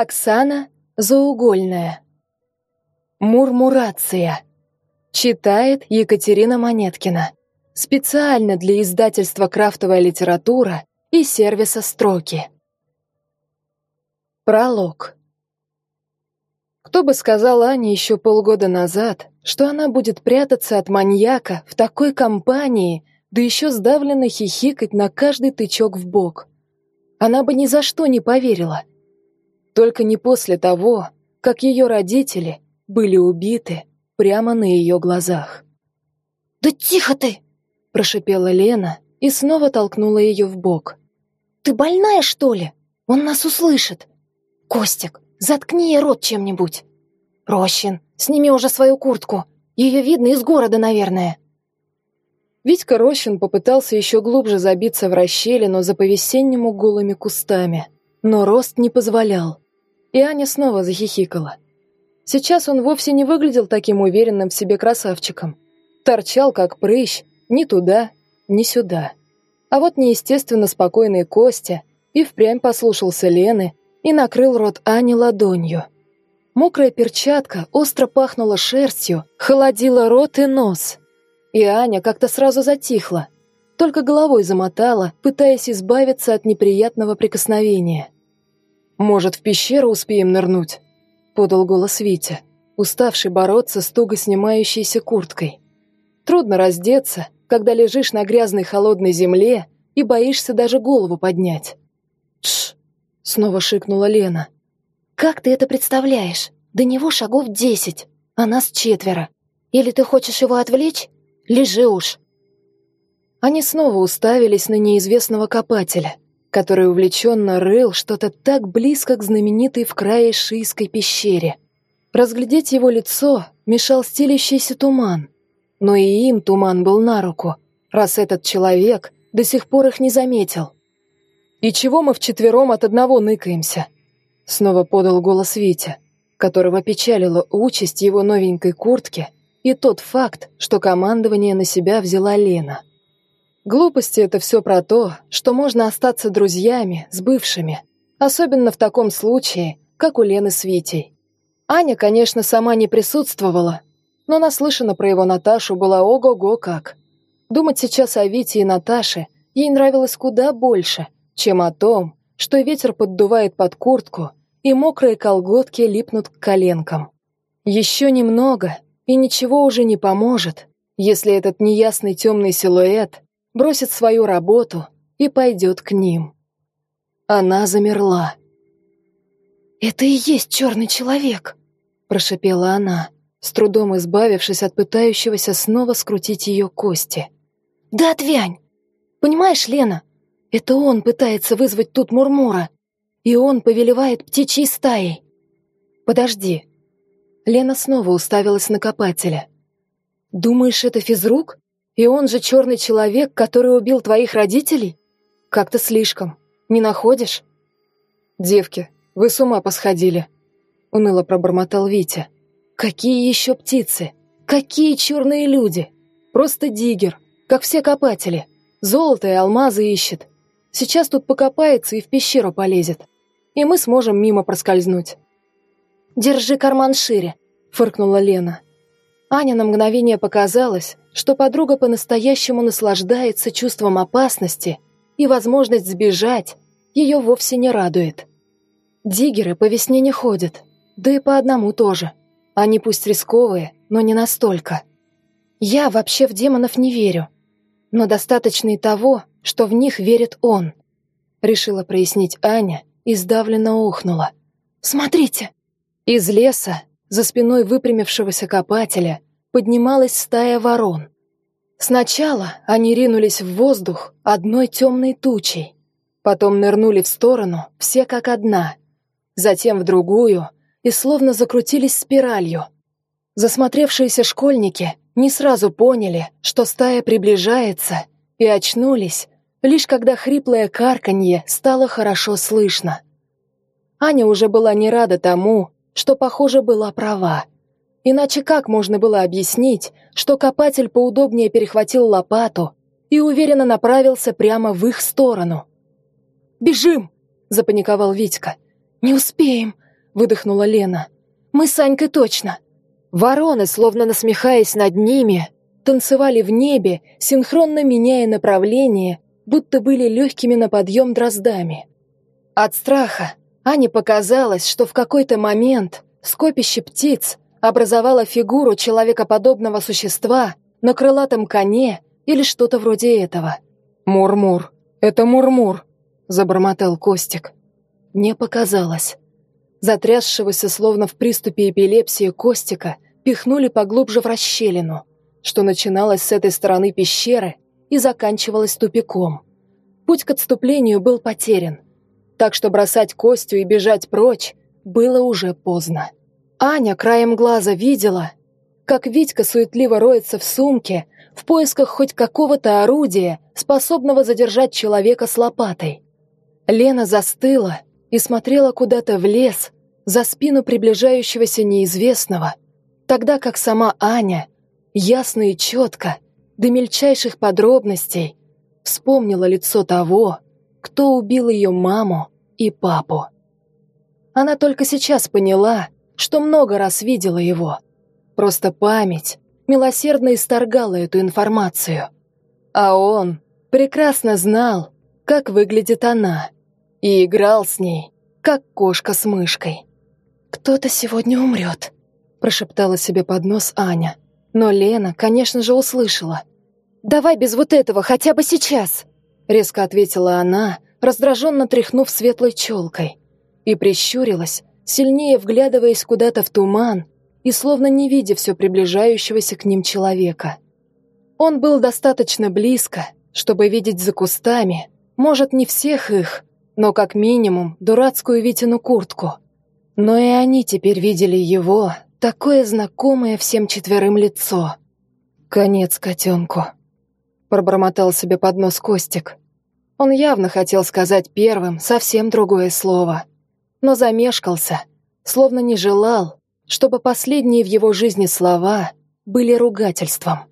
Оксана Заугольная. Мурмурация. Читает Екатерина Монеткина. Специально для издательства «Крафтовая литература» и сервиса «Строки». Пролог. Кто бы сказал Ане еще полгода назад, что она будет прятаться от маньяка в такой компании, да еще сдавленно хихикать на каждый тычок в бок. Она бы ни за что не поверила — только не после того, как ее родители были убиты прямо на ее глазах. «Да тихо ты!» – прошипела Лена и снова толкнула ее в бок. «Ты больная, что ли? Он нас услышит. Костик, заткни ей рот чем-нибудь. Рощин, сними уже свою куртку. Ее видно из города, наверное». Витька Рощин попытался еще глубже забиться в расщелину за по-весеннему голыми кустами, но рост не позволял и Аня снова захихикала. Сейчас он вовсе не выглядел таким уверенным в себе красавчиком. Торчал, как прыщ, ни туда, ни сюда. А вот неестественно спокойный Костя и впрямь послушался Лены и накрыл рот Ани ладонью. Мокрая перчатка остро пахнула шерстью, холодила рот и нос. И Аня как-то сразу затихла, только головой замотала, пытаясь избавиться от неприятного прикосновения. «Может, в пещеру успеем нырнуть?» — подал голос Витя, уставший бороться с туго снимающейся курткой. «Трудно раздеться, когда лежишь на грязной холодной земле и боишься даже голову поднять». «Тш!» — снова шикнула Лена. «Как ты это представляешь? До него шагов десять, а нас четверо. Или ты хочешь его отвлечь? Лежи уж!» Они снова уставились на неизвестного копателя — который увлеченно рыл что-то так близко к знаменитой в крае Шийской пещере. Разглядеть его лицо мешал стелящийся туман. Но и им туман был на руку, раз этот человек до сих пор их не заметил. «И чего мы вчетвером от одного ныкаемся?» Снова подал голос Витя, которого печалила участь его новенькой куртки и тот факт, что командование на себя взяла Лена. Глупости — это все про то, что можно остаться друзьями с бывшими, особенно в таком случае, как у Лены с Витей. Аня, конечно, сама не присутствовала, но наслышана про его Наташу была ого-го как. Думать сейчас о Вите и Наташе ей нравилось куда больше, чем о том, что ветер поддувает под куртку и мокрые колготки липнут к коленкам. Еще немного, и ничего уже не поможет, если этот неясный темный силуэт бросит свою работу и пойдет к ним. Она замерла. «Это и есть черный человек», — прошепела она, с трудом избавившись от пытающегося снова скрутить ее кости. «Да отвянь! Понимаешь, Лена, это он пытается вызвать тут Мурмура, и он повелевает птичьей стаей. Подожди». Лена снова уставилась на копателя. «Думаешь, это физрук?» И он же черный человек, который убил твоих родителей? Как-то слишком. Не находишь? Девки, вы с ума посходили. Уныло пробормотал Витя. Какие еще птицы? Какие черные люди? Просто диггер, как все копатели. Золото и алмазы ищет. Сейчас тут покопается и в пещеру полезет. И мы сможем мимо проскользнуть. «Держи карман шире», — фыркнула Лена. Аня на мгновение показалось, что подруга по-настоящему наслаждается чувством опасности, и возможность сбежать ее вовсе не радует. Диггеры по весне не ходят, да и по одному тоже. Они пусть рисковые, но не настолько. Я вообще в демонов не верю, но достаточно и того, что в них верит он. Решила прояснить Аня и сдавленно ухнула. «Смотрите!» Из леса, за спиной выпрямившегося копателя, поднималась стая ворон. Сначала они ринулись в воздух одной темной тучей, потом нырнули в сторону, все как одна, затем в другую и словно закрутились спиралью. Засмотревшиеся школьники не сразу поняли, что стая приближается, и очнулись, лишь когда хриплое карканье стало хорошо слышно. Аня уже была не рада тому, что, похоже, была права. Иначе как можно было объяснить, что копатель поудобнее перехватил лопату и уверенно направился прямо в их сторону? «Бежим!» — запаниковал Витька. «Не успеем! — выдохнула Лена. «Мы с Анькой точно». Вороны, словно насмехаясь над ними, танцевали в небе, синхронно меняя направление, будто были легкими на подъем дроздами. От страха Ане показалось, что в какой-то момент скопище птиц образовало фигуру человекоподобного существа на крылатом коне или что-то вроде этого. «Мур-мур, это Мур-мур», — забормотал Костик. Не показалось. Затрясшегося, словно в приступе эпилепсии, Костика пихнули поглубже в расщелину, что начиналось с этой стороны пещеры и заканчивалось тупиком. Путь к отступлению был потерян, так что бросать Костю и бежать прочь было уже поздно. Аня краем глаза видела, как Витька суетливо роется в сумке в поисках хоть какого-то орудия, способного задержать человека с лопатой. Лена застыла и смотрела куда-то в лес, за спину приближающегося неизвестного, тогда как сама Аня, ясно и четко, до мельчайших подробностей, вспомнила лицо того, кто убил ее маму и папу. Она только сейчас поняла, что много раз видела его. Просто память милосердно исторгала эту информацию. А он прекрасно знал, как выглядит она, и играл с ней, как кошка с мышкой. «Кто-то сегодня умрет», прошептала себе под нос Аня. Но Лена, конечно же, услышала. «Давай без вот этого, хотя бы сейчас!» Резко ответила она, раздраженно тряхнув светлой челкой. И прищурилась, сильнее вглядываясь куда-то в туман и словно не видя все приближающегося к ним человека. Он был достаточно близко, чтобы видеть за кустами, может, не всех их, но как минимум дурацкую Витину куртку. Но и они теперь видели его, Такое знакомое всем четверым лицо. Конец котенку. Пробормотал себе под нос Костик. Он явно хотел сказать первым совсем другое слово. Но замешкался, словно не желал, чтобы последние в его жизни слова были ругательством.